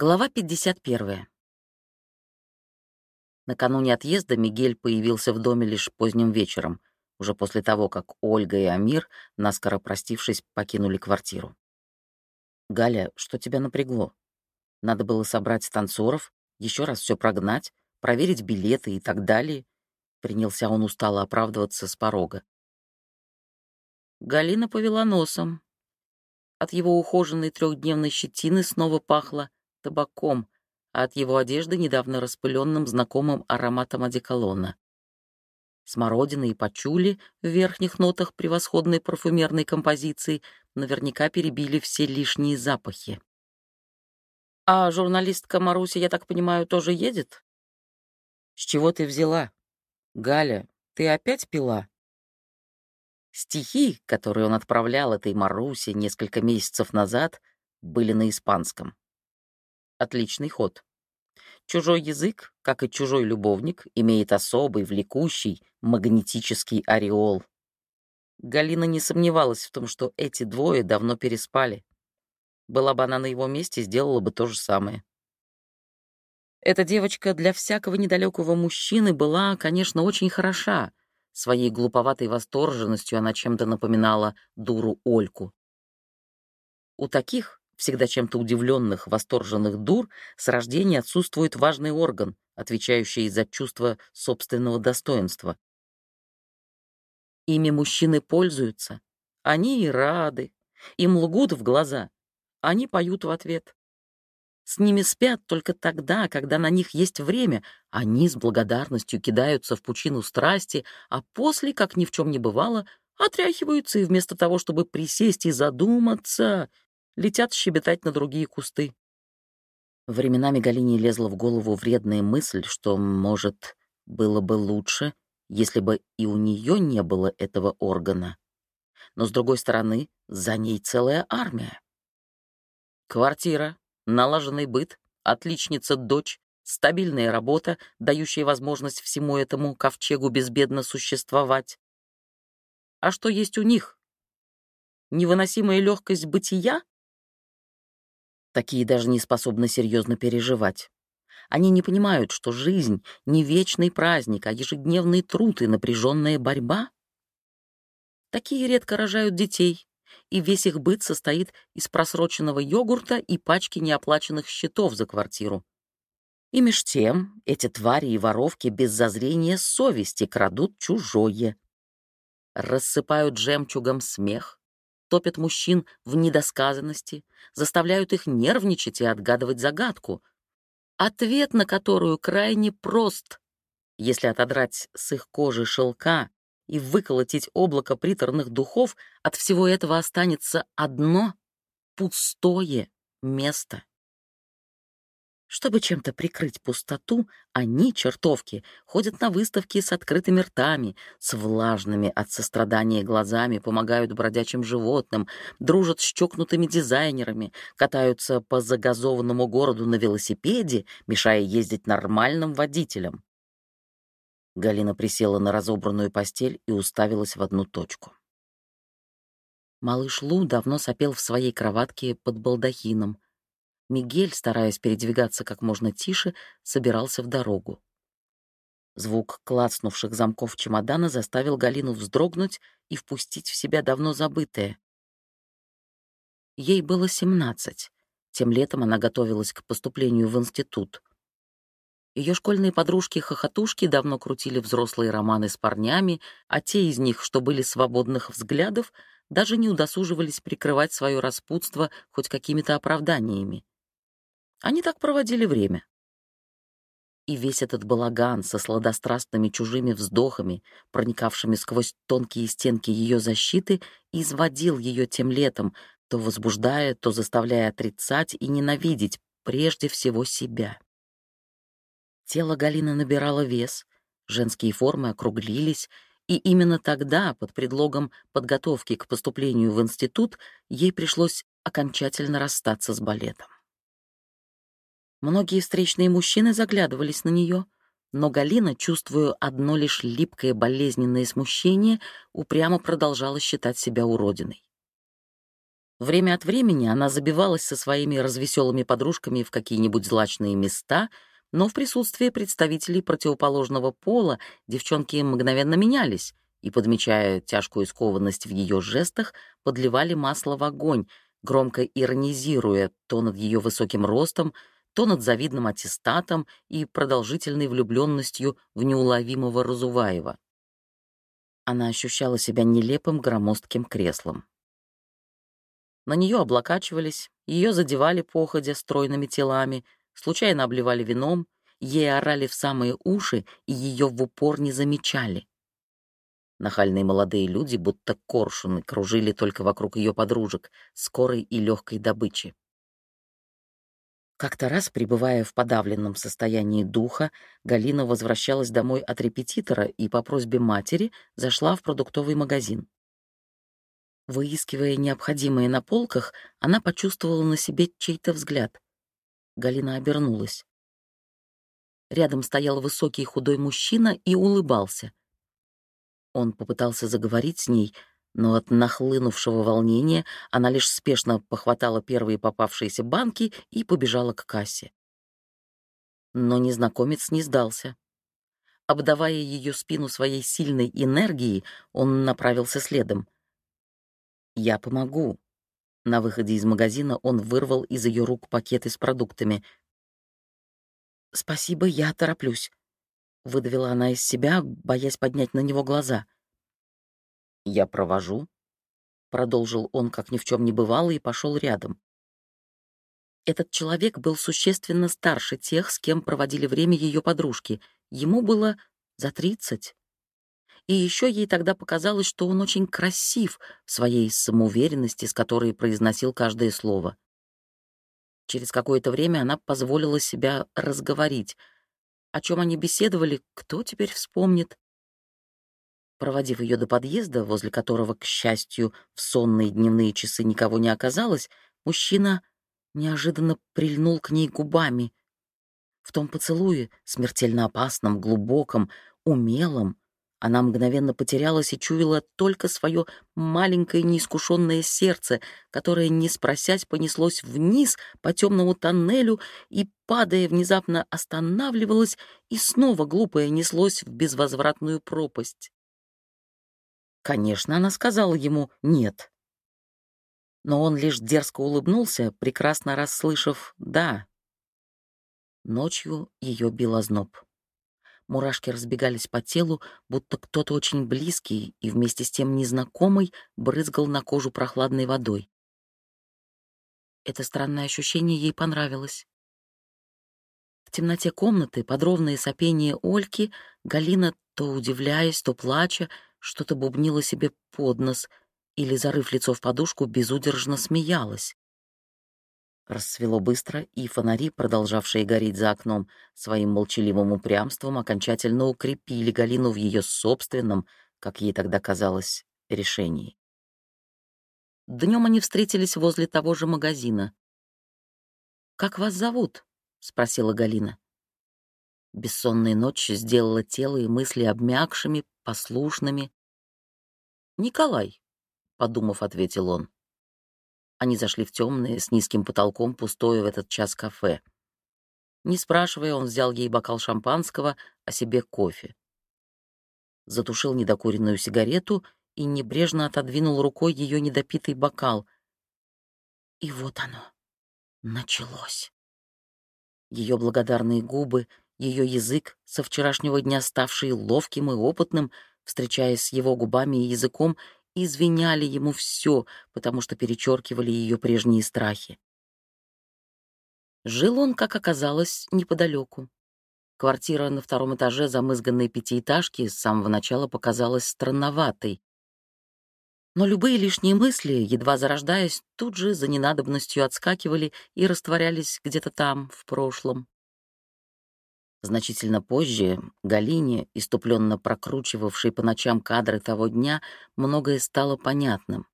Глава 51. Накануне отъезда Мигель появился в доме лишь поздним вечером, уже после того, как Ольга и Амир, наскоро простившись, покинули квартиру. «Галя, что тебя напрягло? Надо было собрать танцоров, еще раз все прогнать, проверить билеты и так далее», — принялся он устало оправдываться с порога. Галина повела носом. От его ухоженной трехдневной щетины снова пахло табаком, а от его одежды недавно распыленным знакомым ароматом одеколона. Смородина и пачули в верхних нотах превосходной парфюмерной композиции наверняка перебили все лишние запахи. «А журналистка Маруся, я так понимаю, тоже едет?» «С чего ты взяла? Галя, ты опять пила?» Стихи, которые он отправлял этой Марусе несколько месяцев назад, были на испанском. Отличный ход. Чужой язык, как и чужой любовник, имеет особый, влекущий, магнетический ореол. Галина не сомневалась в том, что эти двое давно переспали. Была бы она на его месте, сделала бы то же самое. Эта девочка для всякого недалекого мужчины была, конечно, очень хороша. Своей глуповатой восторженностью она чем-то напоминала дуру Ольку. У таких всегда чем-то удивленных, восторженных дур, с рождения отсутствует важный орган, отвечающий за чувство собственного достоинства. Ими мужчины пользуются, они и рады, им лгут в глаза, они поют в ответ. С ними спят только тогда, когда на них есть время, они с благодарностью кидаются в пучину страсти, а после, как ни в чем не бывало, отряхиваются и вместо того, чтобы присесть и задуматься, летят щебетать на другие кусты. Временами Галине лезла в голову вредная мысль, что, может, было бы лучше, если бы и у нее не было этого органа. Но, с другой стороны, за ней целая армия. Квартира, налаженный быт, отличница дочь, стабильная работа, дающая возможность всему этому ковчегу безбедно существовать. А что есть у них? Невыносимая легкость бытия? Такие даже не способны серьезно переживать. Они не понимают, что жизнь — не вечный праздник, а ежедневный труд и напряженная борьба. Такие редко рожают детей, и весь их быт состоит из просроченного йогурта и пачки неоплаченных счетов за квартиру. И меж тем эти твари и воровки без зазрения совести крадут чужое. Рассыпают жемчугом смех, топят мужчин в недосказанности, заставляют их нервничать и отгадывать загадку, ответ на которую крайне прост. Если отодрать с их кожи шелка и выколотить облако приторных духов, от всего этого останется одно пустое место. Чтобы чем-то прикрыть пустоту, они, чертовки, ходят на выставки с открытыми ртами, с влажными от сострадания глазами, помогают бродячим животным, дружат с чокнутыми дизайнерами, катаются по загазованному городу на велосипеде, мешая ездить нормальным водителям. Галина присела на разобранную постель и уставилась в одну точку. Малыш Лу давно сопел в своей кроватке под балдахином — Мигель, стараясь передвигаться как можно тише, собирался в дорогу. Звук клацнувших замков чемодана заставил Галину вздрогнуть и впустить в себя давно забытое. Ей было семнадцать. Тем летом она готовилась к поступлению в институт. Ее школьные подружки-хохотушки давно крутили взрослые романы с парнями, а те из них, что были свободных взглядов, даже не удосуживались прикрывать свое распутство хоть какими-то оправданиями. Они так проводили время. И весь этот балаган со сладострастными чужими вздохами, проникавшими сквозь тонкие стенки ее защиты, изводил ее тем летом, то возбуждая, то заставляя отрицать и ненавидеть прежде всего себя. Тело Галины набирало вес, женские формы округлились, и именно тогда, под предлогом подготовки к поступлению в институт, ей пришлось окончательно расстаться с балетом. Многие встречные мужчины заглядывались на нее, но Галина, чувствуя одно лишь липкое болезненное смущение, упрямо продолжала считать себя уродиной. Время от времени она забивалась со своими развеселыми подружками в какие-нибудь злачные места, но в присутствии представителей противоположного пола девчонки мгновенно менялись и, подмечая тяжкую скованность в ее жестах, подливали масло в огонь, громко иронизируя то над ее высоким ростом, то над завидным аттестатом и продолжительной влюбленностью в неуловимого Разуваева. Она ощущала себя нелепым громоздким креслом. На нее облокачивались, ее задевали походя стройными телами, случайно обливали вином, ей орали в самые уши и ее в упор не замечали. Нахальные молодые люди, будто коршуны, кружили только вокруг ее подружек, скорой и легкой добычи. Как-то раз, пребывая в подавленном состоянии духа, Галина возвращалась домой от репетитора и по просьбе матери зашла в продуктовый магазин. Выискивая необходимое на полках, она почувствовала на себе чей-то взгляд. Галина обернулась. Рядом стоял высокий худой мужчина и улыбался. Он попытался заговорить с ней, но от нахлынувшего волнения она лишь спешно похватала первые попавшиеся банки и побежала к кассе. Но незнакомец не сдался. Обдавая ее спину своей сильной энергией, он направился следом — «Я помогу». На выходе из магазина он вырвал из ее рук пакеты с продуктами. «Спасибо, я тороплюсь», — выдавила она из себя, боясь поднять на него глаза. «Я провожу», — продолжил он, как ни в чем не бывало, и пошел рядом. Этот человек был существенно старше тех, с кем проводили время ее подружки. Ему было за тридцать. И еще ей тогда показалось, что он очень красив в своей самоуверенности, с которой произносил каждое слово. Через какое-то время она позволила себя разговорить. О чем они беседовали, кто теперь вспомнит? Проводив ее до подъезда, возле которого, к счастью, в сонные дневные часы никого не оказалось, мужчина неожиданно прильнул к ней губами. В том поцелуе, смертельно опасном, глубоком, умелом, она мгновенно потерялась и чуяла только свое маленькое неискушенное сердце, которое, не спросясь, понеслось вниз по темному тоннелю и, падая, внезапно останавливалось и снова глупое неслось в безвозвратную пропасть. Конечно, она сказала ему «нет». Но он лишь дерзко улыбнулся, прекрасно расслышав «да». Ночью ее бил озноб. Мурашки разбегались по телу, будто кто-то очень близкий и вместе с тем незнакомый брызгал на кожу прохладной водой. Это странное ощущение ей понравилось. В темноте комнаты, под ровное сопение Ольки, Галина, то удивляясь, то плача, что-то бубнила себе под нос или, зарыв лицо в подушку, безудержно смеялась. Рассвело быстро, и фонари, продолжавшие гореть за окном, своим молчаливым упрямством окончательно укрепили Галину в ее собственном, как ей тогда казалось, решении. Днем они встретились возле того же магазина. «Как вас зовут?» — спросила Галина. Бессонная ночь сделала тело и мысли обмякшими, послушными. «Николай», — подумав, ответил он. Они зашли в темное, с низким потолком, пустое в этот час кафе. Не спрашивая, он взял ей бокал шампанского, а себе кофе. Затушил недокуренную сигарету и небрежно отодвинул рукой ее недопитый бокал. И вот оно. Началось. Ее благодарные губы, ее язык, со вчерашнего дня ставший ловким и опытным, встречаясь с его губами и языком, извиняли ему все, потому что перечеркивали ее прежние страхи. Жил он, как оказалось, неподалеку. Квартира на втором этаже замызганной пятиэтажки с самого начала показалась странноватой. Но любые лишние мысли, едва зарождаясь, тут же за ненадобностью отскакивали и растворялись где-то там, в прошлом. Значительно позже Галине, иступленно прокручивавшей по ночам кадры того дня, многое стало понятным.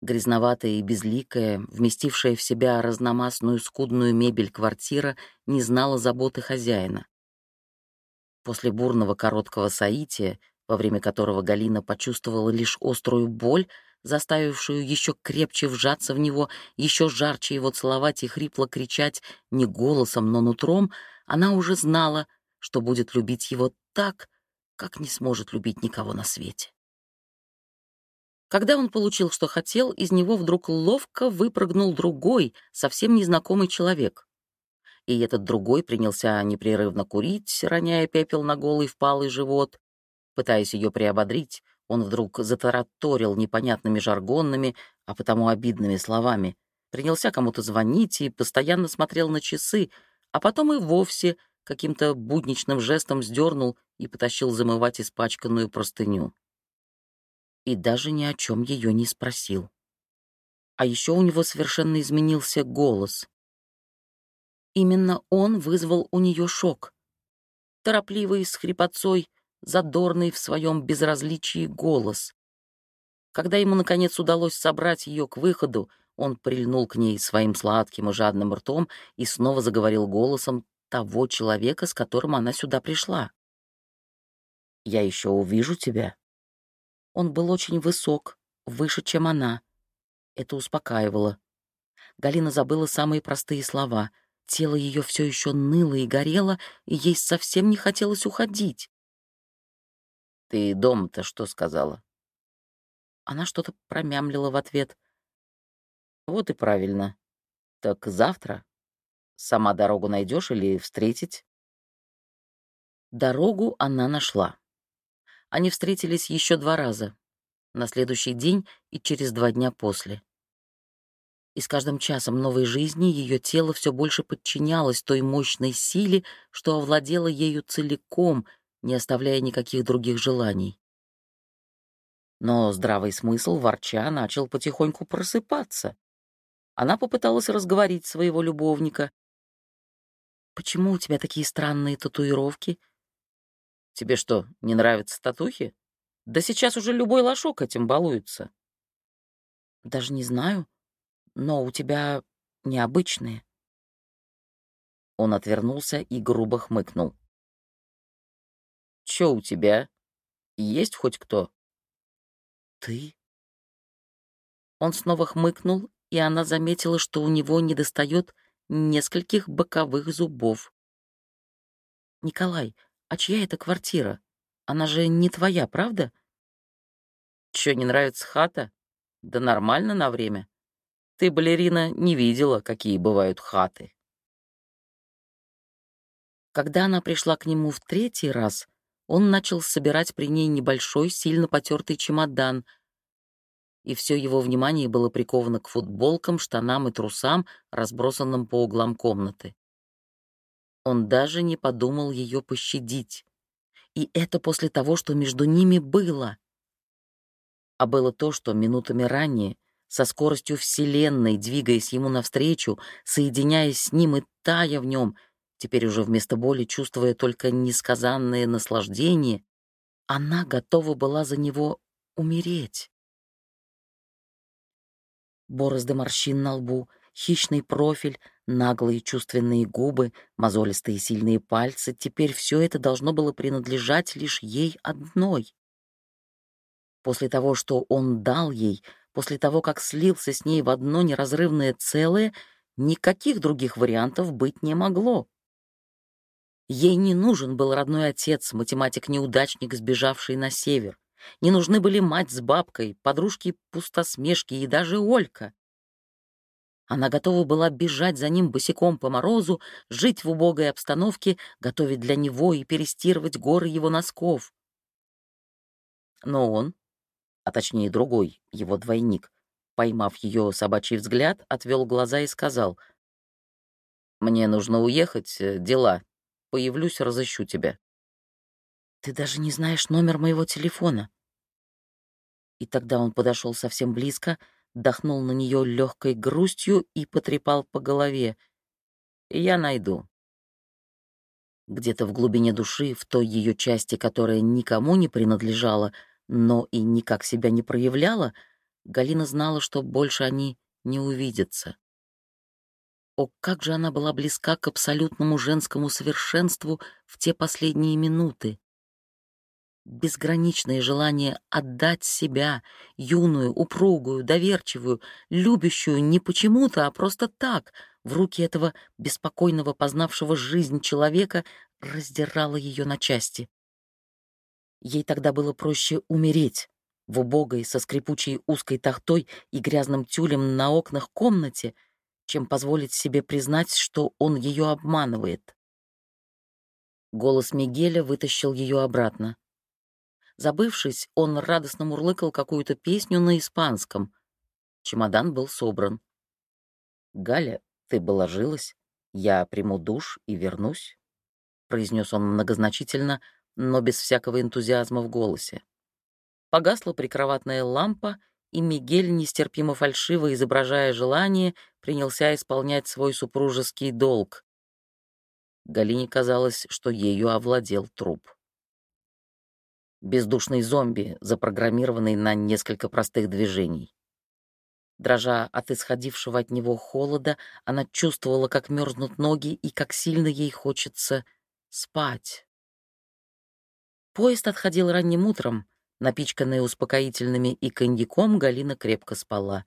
Грязноватая и безликая, вместившая в себя разномастную скудную мебель квартира, не знала заботы хозяина. После бурного короткого соития, во время которого Галина почувствовала лишь острую боль, заставившую еще крепче вжаться в него, еще жарче его целовать и хрипло кричать не голосом, но нутром, она уже знала, что будет любить его так, как не сможет любить никого на свете. Когда он получил, что хотел, из него вдруг ловко выпрыгнул другой, совсем незнакомый человек. И этот другой принялся непрерывно курить, роняя пепел на голый впалый живот. Пытаясь ее приободрить, он вдруг затараторил непонятными жаргонными, а потому обидными словами. Принялся кому-то звонить и постоянно смотрел на часы, а потом и вовсе каким-то будничным жестом сдернул и потащил замывать испачканную простыню и даже ни о чем ее не спросил. А еще у него совершенно изменился голос. Именно он вызвал у нее шок. Торопливый, с хрипотцой, задорный в своем безразличии голос. Когда ему, наконец, удалось собрать ее к выходу, он прильнул к ней своим сладким и жадным ртом и снова заговорил голосом того человека, с которым она сюда пришла. «Я еще увижу тебя», он был очень высок, выше, чем она. Это успокаивало. Галина забыла самые простые слова. Тело ее все еще ныло и горело, и ей совсем не хотелось уходить. «Ты дома-то что сказала?» Она что-то промямлила в ответ. «Вот и правильно. Так завтра? Сама дорогу найдешь или встретить?» Дорогу она нашла. Они встретились еще два раза. На следующий день и через два дня после. И с каждым часом новой жизни ее тело все больше подчинялось той мощной силе, что овладела ею целиком, не оставляя никаких других желаний. Но здравый смысл, ворча, начал потихоньку просыпаться. Она попыталась разговорить своего любовника. «Почему у тебя такие странные татуировки? Тебе что, не нравятся татухи? Да сейчас уже любой лошок этим балуется. Даже не знаю, но у тебя необычные. Он отвернулся и грубо хмыкнул. Чё у тебя? Есть хоть кто? Ты? Он снова хмыкнул, и она заметила, что у него недостает нескольких боковых зубов. «Николай, а чья это квартира? Она же не твоя, правда? Чё, не нравится хата? Да нормально на время. Ты, балерина, не видела, какие бывают хаты. Когда она пришла к нему в третий раз, он начал собирать при ней небольшой, сильно потертый чемодан, и все его внимание было приковано к футболкам, штанам и трусам, разбросанным по углам комнаты. Он даже не подумал ее пощадить. И это после того, что между ними было. А было то, что минутами ранее, со скоростью Вселенной, двигаясь ему навстречу, соединяясь с ним и тая в нем, теперь уже вместо боли чувствуя только несказанное наслаждение, она готова была за него умереть. Борозды морщин на лбу, хищный профиль, наглые чувственные губы, мозолистые сильные пальцы, теперь все это должно было принадлежать лишь ей одной. После того, что он дал ей, после того, как слился с ней в одно неразрывное целое, никаких других вариантов быть не могло. Ей не нужен был родной отец, математик-неудачник, сбежавший на север. Не нужны были мать с бабкой, подружки-пустосмешки и даже Олька. Она готова была бежать за ним босиком по морозу, жить в убогой обстановке, готовить для него и перестирывать горы его носков. Но он, а точнее другой, его двойник, поймав ее собачий взгляд, отвел глаза и сказал, «Мне нужно уехать, э, дела. Появлюсь, разыщу тебя». «Ты даже не знаешь номер моего телефона». И тогда он подошел совсем близко, — дохнул на нее легкой грустью и потрепал по голове. «Я найду». Где-то в глубине души, в той ее части, которая никому не принадлежала, но и никак себя не проявляла, Галина знала, что больше они не увидятся. О, как же она была близка к абсолютному женскому совершенству в те последние минуты! Безграничное желание отдать себя, юную, упругую, доверчивую, любящую не почему-то, а просто так, в руки этого беспокойного, познавшего жизнь человека, раздирало ее на части. Ей тогда было проще умереть в убогой, со скрипучей узкой тахтой и грязным тюлем на окнах комнате, чем позволить себе признать, что он ее обманывает. Голос Мигеля вытащил ее обратно. Забывшись, он радостно мурлыкал какую-то песню на испанском. Чемодан был собран. «Галя, ты бы ложилась, я приму душ и вернусь», — произнес он многозначительно, но без всякого энтузиазма в голосе. Погасла прикроватная лампа, и Мигель, нестерпимо фальшиво изображая желание, принялся исполнять свой супружеский долг. Галине казалось, что ею овладел труп. Бездушный зомби, запрограммированный на несколько простых движений. Дрожа от исходившего от него холода, она чувствовала, как мерзнут ноги и как сильно ей хочется спать. Поезд отходил ранним утром. Напичканная успокоительными и коньяком, Галина крепко спала.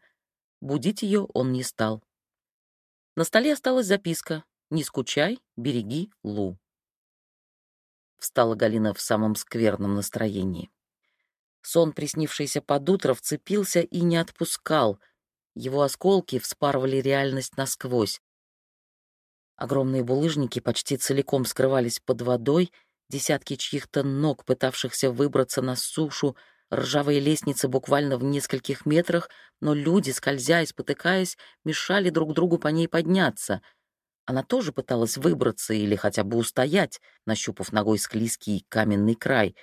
Будить ее он не стал. На столе осталась записка «Не скучай, береги Лу». Встала Галина в самом скверном настроении. Сон, приснившийся под утро, вцепился и не отпускал. Его осколки вспарывали реальность насквозь. Огромные булыжники почти целиком скрывались под водой, десятки чьих-то ног, пытавшихся выбраться на сушу, ржавые лестницы буквально в нескольких метрах, но люди, скользя и спотыкаясь, мешали друг другу по ней подняться — она тоже пыталась выбраться или хотя бы устоять, нащупав ногой склизкий каменный край.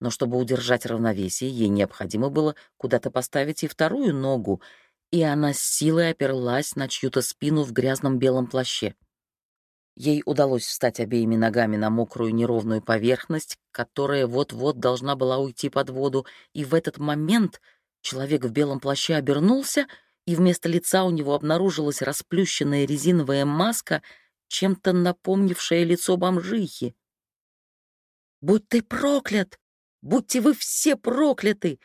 Но чтобы удержать равновесие, ей необходимо было куда-то поставить и вторую ногу, и она с силой оперлась на чью-то спину в грязном белом плаще. Ей удалось встать обеими ногами на мокрую неровную поверхность, которая вот-вот должна была уйти под воду, и в этот момент человек в белом плаще обернулся — и вместо лица у него обнаружилась расплющенная резиновая маска, чем-то напомнившая лицо бомжихи. «Будь ты проклят! Будьте вы все прокляты!»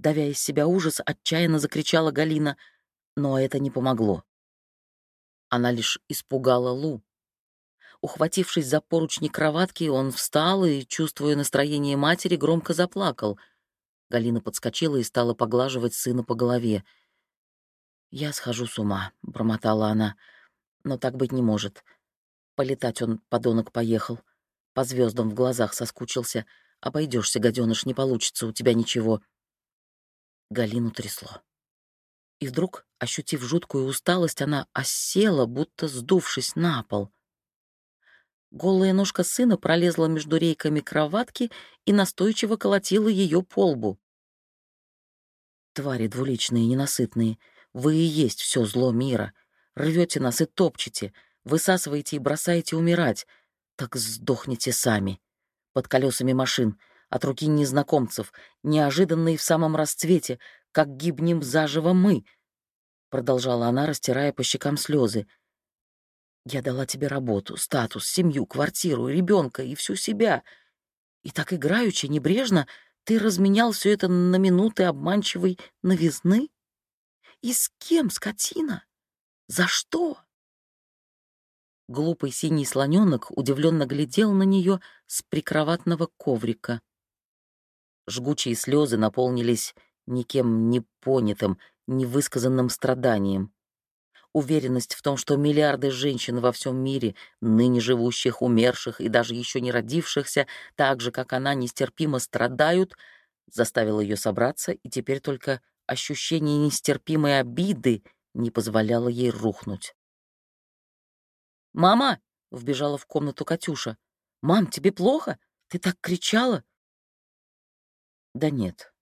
Давя из себя ужас, отчаянно закричала Галина, но это не помогло. Она лишь испугала Лу. Ухватившись за поручни кроватки, он встал и, чувствуя настроение матери, громко заплакал. Галина подскочила и стала поглаживать сына по голове — «Я схожу с ума», — бормотала она. «Но так быть не может. Полетать он, подонок, поехал. По звездам в глазах соскучился. Обойдешься, гаденыш, не получится у тебя ничего». Галину трясло. И вдруг, ощутив жуткую усталость, она осела, будто сдувшись на пол. Голая ножка сына пролезла между рейками кроватки и настойчиво колотила ее по лбу. Твари двуличные, ненасытные — вы и есть все зло мира. Рвете нас и топчете, высасываете и бросаете умирать. Так сдохните сами. Под колесами машин, от руки незнакомцев, неожиданно и в самом расцвете, как гибнем заживо мы. Продолжала она, растирая по щекам слезы. Я дала тебе работу, статус, семью, квартиру, ребенка и всю себя. И так играючи, небрежно, ты разменял все это на минуты обманчивой новизны? И с кем, скотина? За что? Глупый синий слоненок удивленно глядел на нее с прикроватного коврика. Жгучие слезы наполнились никем не понятым, невысказанным страданием. Уверенность в том, что миллиарды женщин во всем мире, ныне живущих, умерших и даже еще не родившихся, так же, как она, нестерпимо страдают, заставила ее собраться и теперь только ощущение нестерпимой обиды не позволяло ей рухнуть. «Мама!» — вбежала в комнату Катюша. «Мам, тебе плохо? Ты так кричала?» «Да нет.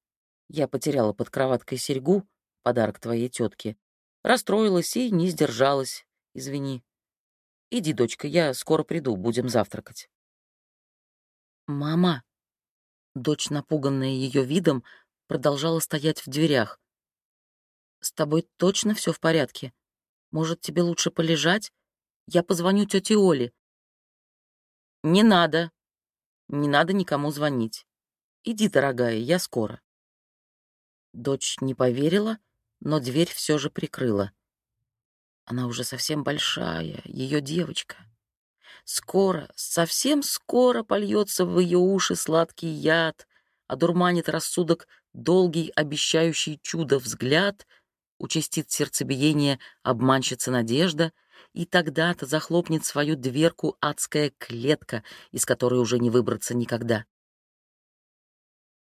Я потеряла под кроваткой серьгу, подарок твоей тетке. Расстроилась и не сдержалась. Извини. Иди, дочка, я скоро приду, будем завтракать». «Мама!» Дочь, напуганная ее видом, продолжала стоять в дверях. «С тобой точно все в порядке? Может, тебе лучше полежать? Я позвоню тете Оле». «Не надо. Не надо никому звонить. Иди, дорогая, я скоро». Дочь не поверила, но дверь все же прикрыла. Она уже совсем большая, ее девочка. Скоро, совсем скоро польется в ее уши сладкий яд, одурманит рассудок долгий, обещающий чудо взгляд, участит сердцебиение обманщица надежда, и тогда-то захлопнет свою дверку адская клетка, из которой уже не выбраться никогда.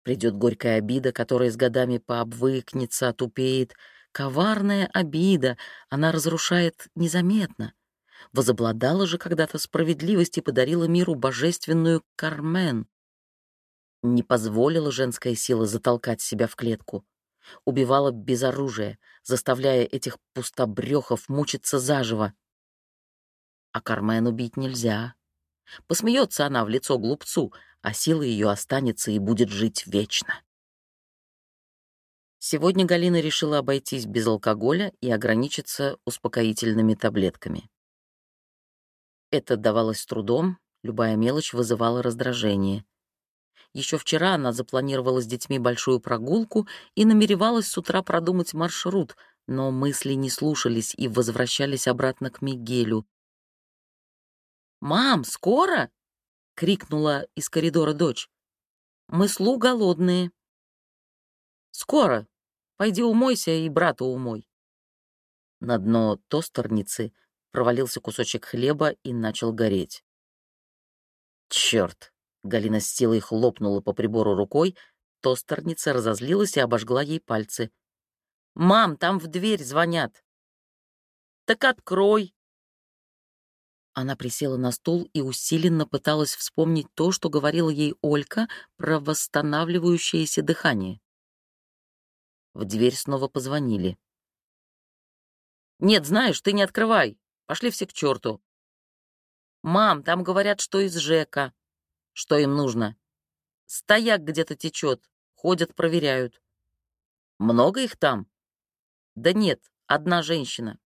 Придет горькая обида, которая с годами пообвыкнется, отупеет. Коварная обида, она разрушает незаметно. Возобладала же когда-то справедливость и подарила миру божественную Кармен. Не позволила женская сила затолкать себя в клетку. Убивала без оружия, заставляя этих пустобрехов мучиться заживо. А Кармен убить нельзя. Посмеется она в лицо глупцу, а сила ее останется и будет жить вечно. Сегодня Галина решила обойтись без алкоголя и ограничиться успокоительными таблетками. Это давалось трудом, любая мелочь вызывала раздражение. Еще вчера она запланировала с детьми большую прогулку и намеревалась с утра продумать маршрут, но мысли не слушались и возвращались обратно к Мигелю. «Мам, скоро?» — крикнула из коридора дочь. «Мы слу голодные». «Скоро. Пойди умойся и брата умой». На дно тостерницы провалился кусочек хлеба и начал гореть. «Черт!» — Галина с силой хлопнула по прибору рукой, тостерница разозлилась и обожгла ей пальцы. «Мам, там в дверь звонят!» «Так открой!» Она присела на стул и усиленно пыталась вспомнить то, что говорила ей Олька про восстанавливающееся дыхание. В дверь снова позвонили. «Нет, знаешь, ты не открывай. Пошли все к черту. «Мам, там говорят, что из ЖЭКа». «Что им нужно?» «Стояк где-то течет. Ходят, проверяют». «Много их там?» «Да нет, одна женщина».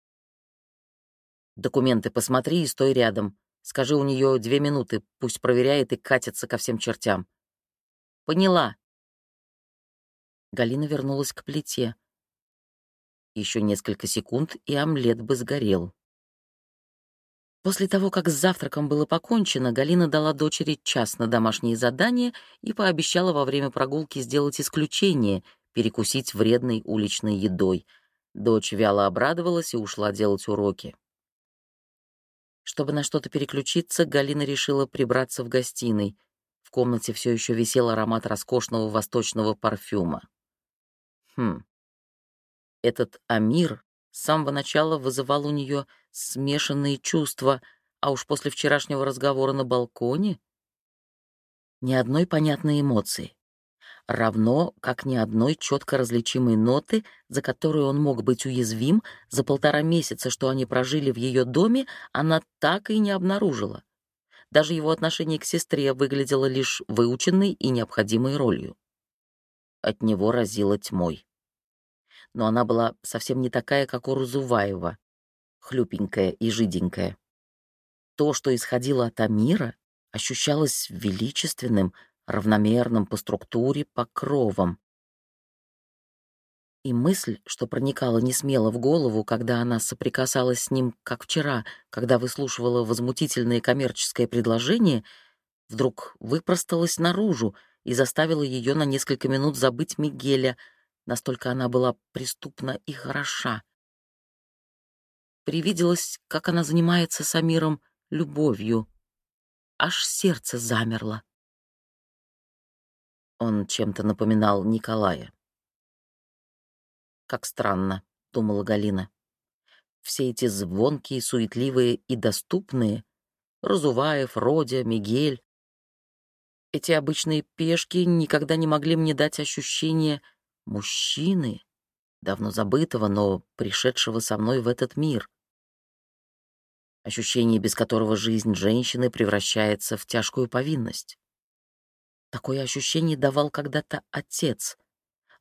Документы посмотри и стой рядом. Скажи у нее две минуты, пусть проверяет и катится ко всем чертям. Поняла. Галина вернулась к плите. Еще несколько секунд, и омлет бы сгорел. После того, как с завтраком было покончено, Галина дала дочери час на домашние задания и пообещала во время прогулки сделать исключение, перекусить вредной уличной едой. Дочь вяло обрадовалась и ушла делать уроки. Чтобы на что-то переключиться, Галина решила прибраться в гостиной. В комнате все еще висел аромат роскошного восточного парфюма. Хм. Этот Амир с самого начала вызывал у нее смешанные чувства, а уж после вчерашнего разговора на балконе ни одной понятной эмоции равно как ни одной четко различимой ноты, за которую он мог быть уязвим, за полтора месяца, что они прожили в ее доме, она так и не обнаружила. Даже его отношение к сестре выглядело лишь выученной и необходимой ролью. От него разило тьмой. Но она была совсем не такая, как у Рузуваева, хлюпенькая и жиденькая. То, что исходило от Амира, ощущалось величественным, равномерным по структуре покровом. И мысль, что проникала несмело в голову, когда она соприкасалась с ним, как вчера, когда выслушивала возмутительное коммерческое предложение, вдруг выпросталась наружу и заставила ее на несколько минут забыть Мигеля, настолько она была преступна и хороша. Привиделось, как она занимается с Амиром любовью. Аж сердце замерло. Он чем-то напоминал Николая. «Как странно», — думала Галина. «Все эти звонкие, суетливые и доступные — Разуваев, Родя, Мигель — эти обычные пешки никогда не могли мне дать ощущение мужчины, давно забытого, но пришедшего со мной в этот мир. Ощущение, без которого жизнь женщины превращается в тяжкую повинность. Такое ощущение давал когда-то отец.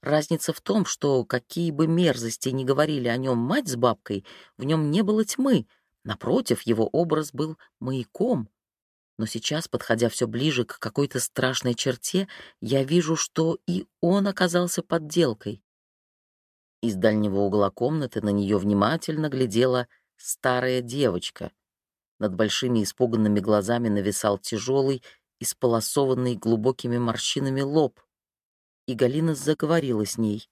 Разница в том, что какие бы мерзости ни говорили о нем мать с бабкой, в нем не было тьмы. Напротив, его образ был маяком. Но сейчас, подходя все ближе к какой-то страшной черте, я вижу, что и он оказался подделкой. Из дальнего угла комнаты на нее внимательно глядела старая девочка. Над большими испуганными глазами нависал тяжелый, исполосованный глубокими морщинами лоб. И Галина заговорила с ней.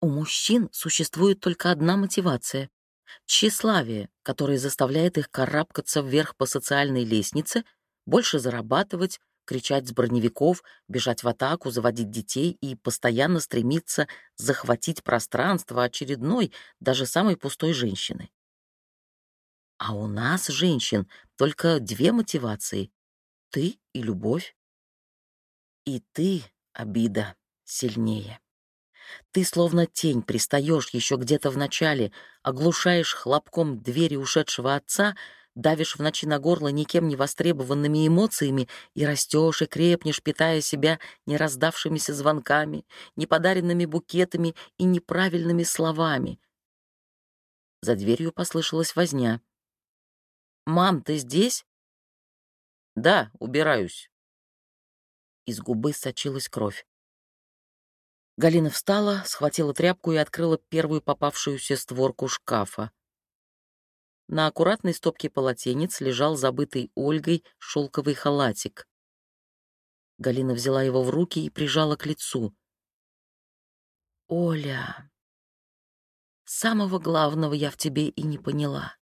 У мужчин существует только одна мотивация — тщеславие, которое заставляет их карабкаться вверх по социальной лестнице, больше зарабатывать, кричать с броневиков, бежать в атаку, заводить детей и постоянно стремиться захватить пространство очередной, даже самой пустой женщины. А у нас, женщин, только две мотивации — ты и любовь. И ты, обида, сильнее. Ты словно тень пристаешь еще где-то в начале, оглушаешь хлопком двери ушедшего отца, давишь в ночи на горло никем не востребованными эмоциями и растешь и крепнешь, питая себя нераздавшимися звонками, неподаренными букетами и неправильными словами. За дверью послышалась возня. «Мам, ты здесь?» «Да, убираюсь». Из губы сочилась кровь. Галина встала, схватила тряпку и открыла первую попавшуюся створку шкафа. На аккуратной стопке полотенец лежал забытый Ольгой шелковый халатик. Галина взяла его в руки и прижала к лицу. «Оля, самого главного я в тебе и не поняла.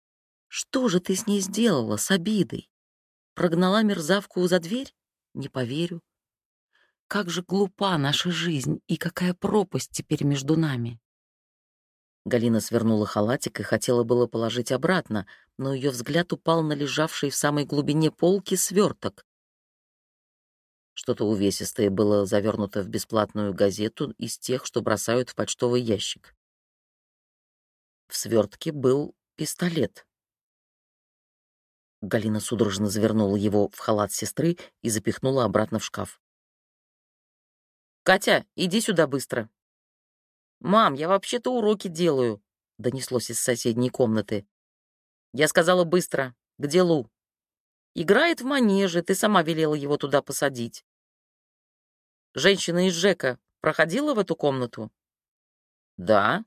Что же ты с ней сделала, с обидой? Прогнала мерзавку за дверь? Не поверю. Как же глупа наша жизнь, и какая пропасть теперь между нами. Галина свернула халатик и хотела было положить обратно, но ее взгляд упал на лежавший в самой глубине полки сверток. Что-то увесистое было завернуто в бесплатную газету из тех, что бросают в почтовый ящик. В свертке был пистолет. Галина судорожно завернула его в халат сестры и запихнула обратно в шкаф. «Катя, иди сюда быстро». «Мам, я вообще-то уроки делаю», — донеслось из соседней комнаты. Я сказала быстро. «Где Лу?» «Играет в манеже, ты сама велела его туда посадить». «Женщина из Жека проходила в эту комнату?» «Да».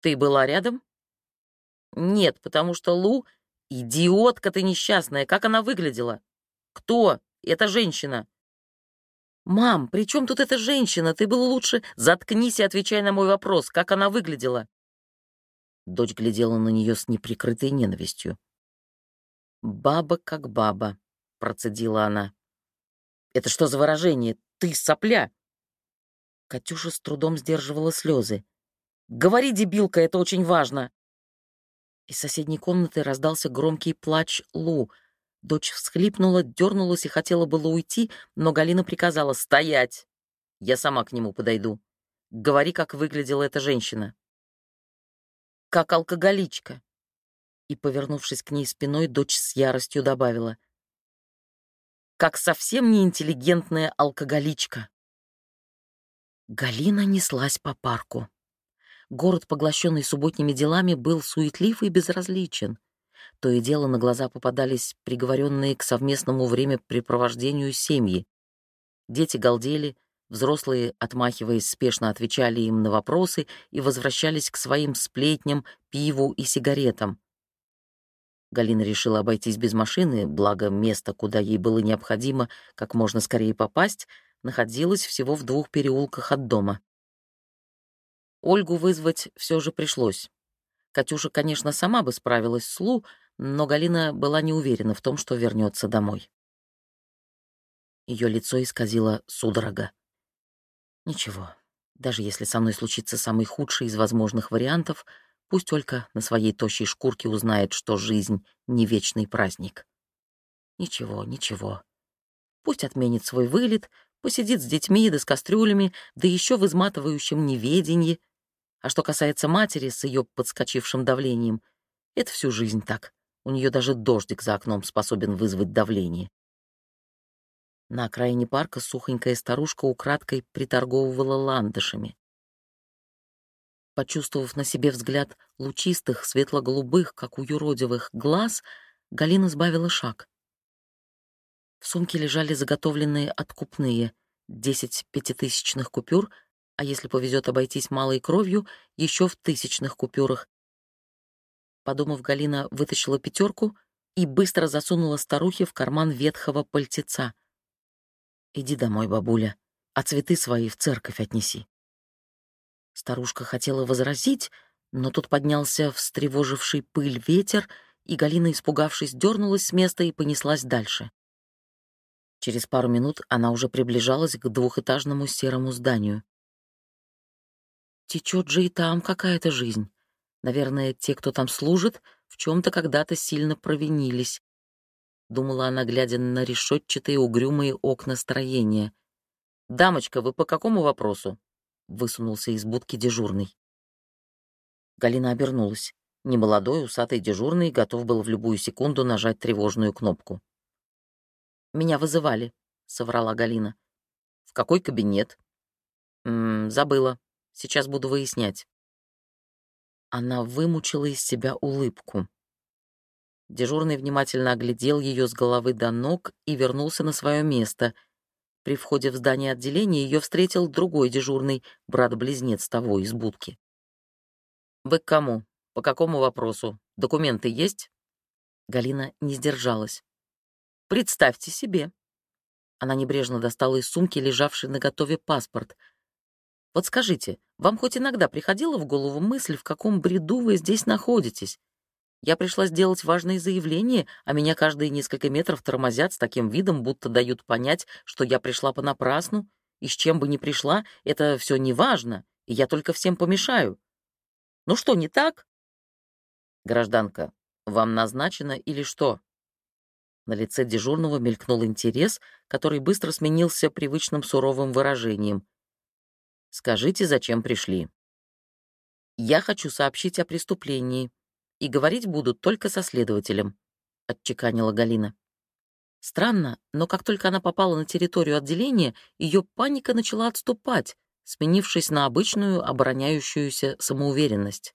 «Ты была рядом?» «Нет, потому что Лу «Идиотка ты несчастная! Как она выглядела?» «Кто? Это женщина!» «Мам, при чем тут эта женщина? Ты было лучше... Заткнись и отвечай на мой вопрос. Как она выглядела?» Дочь глядела на нее с неприкрытой ненавистью. «Баба как баба», — процедила она. «Это что за выражение? Ты сопля!» Катюша с трудом сдерживала слезы. «Говори, дебилка, это очень важно!» Из соседней комнаты раздался громкий плач Лу. Дочь всхлипнула, дернулась и хотела было уйти, но Галина приказала «Стоять! Я сама к нему подойду. Говори, как выглядела эта женщина». «Как алкоголичка». И, повернувшись к ней спиной, дочь с яростью добавила «Как совсем неинтеллигентная алкоголичка». Галина неслась по парку. Город, поглощенный субботними делами, был суетлив и безразличен. То и дело на глаза попадались приговоренные к совместному времяпрепровождению семьи. Дети галдели, взрослые, отмахиваясь, спешно отвечали им на вопросы и возвращались к своим сплетням, пиву и сигаретам. Галина решила обойтись без машины, благо место, куда ей было необходимо как можно скорее попасть, находилось всего в двух переулках от дома. Ольгу вызвать все же пришлось. Катюша, конечно, сама бы справилась с Лу, но Галина была не уверена в том, что вернется домой. Ее лицо исказило судорога. Ничего, даже если со мной случится самый худший из возможных вариантов, пусть Олька на своей тощей шкурке узнает, что жизнь — не вечный праздник. Ничего, ничего. Пусть отменит свой вылет, посидит с детьми да с кастрюлями, да еще в изматывающем неведении — а что касается матери с ее подскочившим давлением, это всю жизнь так. У нее даже дождик за окном способен вызвать давление. На окраине парка сухонькая старушка украдкой приторговывала ландышами. Почувствовав на себе взгляд лучистых, светло-голубых, как у юродивых, глаз, Галина сбавила шаг. В сумке лежали заготовленные откупные, 10 пятитысячных купюр, а если повезет обойтись малой кровью, еще в тысячных купюрах. Подумав, Галина вытащила пятерку и быстро засунула старухе в карман ветхого пальтеца. «Иди домой, бабуля, а цветы свои в церковь отнеси». Старушка хотела возразить, но тут поднялся встревоживший пыль ветер, и Галина, испугавшись, дернулась с места и понеслась дальше. Через пару минут она уже приближалась к двухэтажному серому зданию. Течет же и там какая-то жизнь. Наверное, те, кто там служит, в чем-то когда-то сильно провинились. Думала она, глядя на решетчатые угрюмые окна строения. «Дамочка, вы по какому вопросу?» — высунулся из будки дежурный. Галина обернулась. Немолодой, усатый дежурный готов был в любую секунду нажать тревожную кнопку. «Меня вызывали», — соврала Галина. «В какой кабинет?» «М -м, «Забыла. Сейчас буду выяснять». Она вымучила из себя улыбку. Дежурный внимательно оглядел ее с головы до ног и вернулся на свое место. При входе в здание отделения ее встретил другой дежурный, брат-близнец того из будки. «Вы к кому? По какому вопросу? Документы есть?» Галина не сдержалась. «Представьте себе». Она небрежно достала из сумки лежавший на готове паспорт — вот скажите, вам хоть иногда приходила в голову мысль, в каком бреду вы здесь находитесь? Я пришла сделать важные заявления, а меня каждые несколько метров тормозят с таким видом, будто дают понять, что я пришла понапрасну, и с чем бы ни пришла, это все не важно, и я только всем помешаю. Ну что, не так? Гражданка, вам назначено или что? На лице дежурного мелькнул интерес, который быстро сменился привычным суровым выражением. Скажите, зачем пришли. Я хочу сообщить о преступлении, и говорить буду только со следователем, отчеканила Галина. Странно, но как только она попала на территорию отделения, ее паника начала отступать, сменившись на обычную обороняющуюся самоуверенность.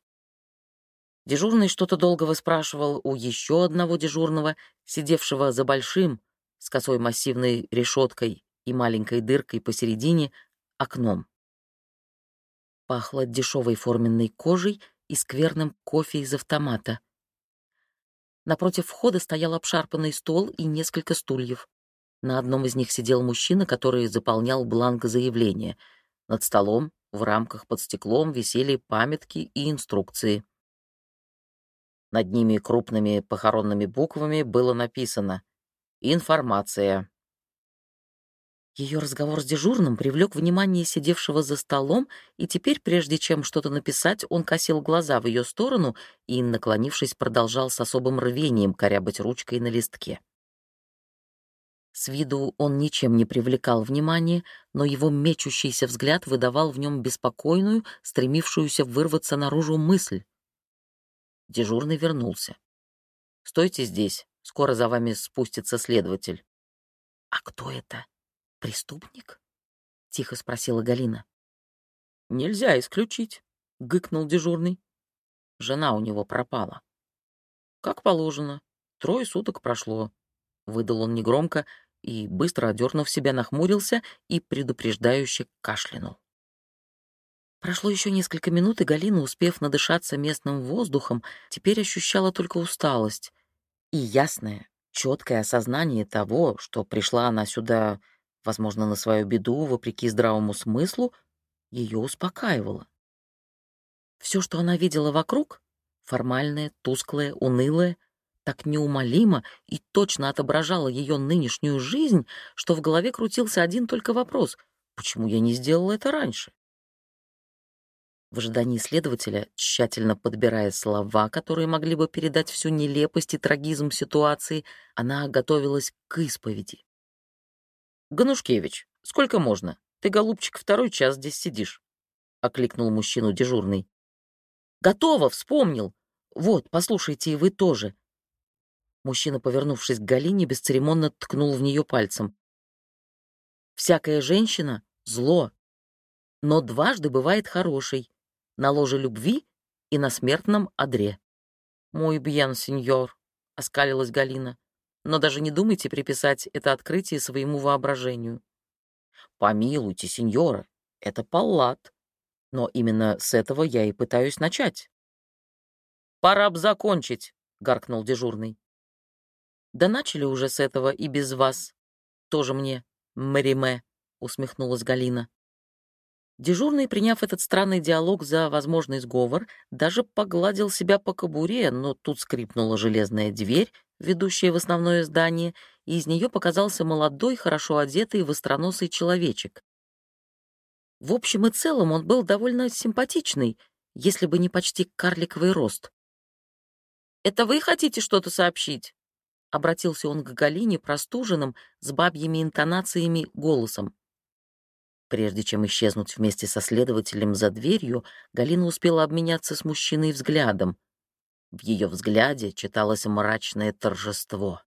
Дежурный что-то долго выспрашивал у еще одного дежурного, сидевшего за большим, с косой массивной решеткой и маленькой дыркой посередине, окном. Пахло дешевой форменной кожей и скверным кофе из автомата. Напротив входа стоял обшарпанный стол и несколько стульев. На одном из них сидел мужчина, который заполнял бланк заявления. Над столом, в рамках под стеклом, висели памятки и инструкции. Над ними крупными похоронными буквами было написано «Информация. Ее разговор с дежурным привлек внимание сидевшего за столом, и теперь, прежде чем что-то написать, он косил глаза в ее сторону и, наклонившись, продолжал с особым рвением корябать ручкой на листке. С виду он ничем не привлекал внимания, но его мечущийся взгляд выдавал в нем беспокойную, стремившуюся вырваться наружу мысль. Дежурный вернулся. «Стойте здесь, скоро за вами спустится следователь». «А кто это?» «Преступник?» — тихо спросила Галина. «Нельзя исключить», — гыкнул дежурный. Жена у него пропала. «Как положено. Трое суток прошло», — выдал он негромко и, быстро одернув себя, нахмурился и предупреждающе кашлянул. Прошло еще несколько минут, и Галина, успев надышаться местным воздухом, теперь ощущала только усталость и ясное, четкое осознание того, что пришла она сюда возможно, на свою беду, вопреки здравому смыслу, ее успокаивало. Все, что она видела вокруг, формальное, тусклое, унылое, так неумолимо и точно отображало ее нынешнюю жизнь, что в голове крутился один только вопрос — почему я не сделала это раньше? В ожидании следователя, тщательно подбирая слова, которые могли бы передать всю нелепость и трагизм ситуации, она готовилась к исповеди. «Ганушкевич, сколько можно? Ты, голубчик, второй час здесь сидишь», — окликнул мужчину дежурный. «Готово, вспомнил. Вот, послушайте, и вы тоже». Мужчина, повернувшись к Галине, бесцеремонно ткнул в нее пальцем. «Всякая женщина — зло, но дважды бывает хорошей, на ложе любви и на смертном одре. Мой бьян, сеньор, оскалилась Галина. «Но даже не думайте приписать это открытие своему воображению». «Помилуйте, сеньора, это паллат. Но именно с этого я и пытаюсь начать». «Пора б закончить», — гаркнул дежурный. «Да начали уже с этого и без вас. Тоже мне, Мариме», — усмехнулась Галина. Дежурный, приняв этот странный диалог за возможный сговор, даже погладил себя по кобуре, но тут скрипнула железная дверь, ведущая в основное здание, и из нее показался молодой, хорошо одетый, востроносый человечек. В общем и целом он был довольно симпатичный, если бы не почти карликовый рост. «Это вы хотите что-то сообщить?» — обратился он к Галине простуженным, с бабьими интонациями голосом. Прежде чем исчезнуть вместе со следователем за дверью, Галина успела обменяться с мужчиной взглядом. В ее взгляде читалось мрачное торжество.